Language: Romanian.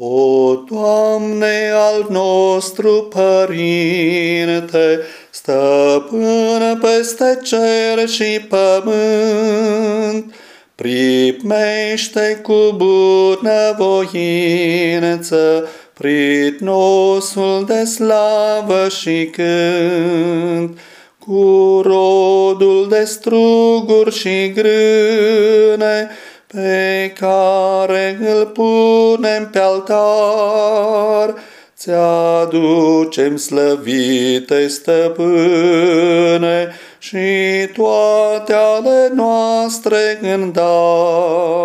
O, Doamne, al nostru Părinte, stăpân peste cer și pământ, primește cu bună voință pritnosul de slavă și cânt, cu rodul de struguri și grâne, pe care îl punem pe altar, ți-aducem slăvite stăpâne și toate ale noastre în dar.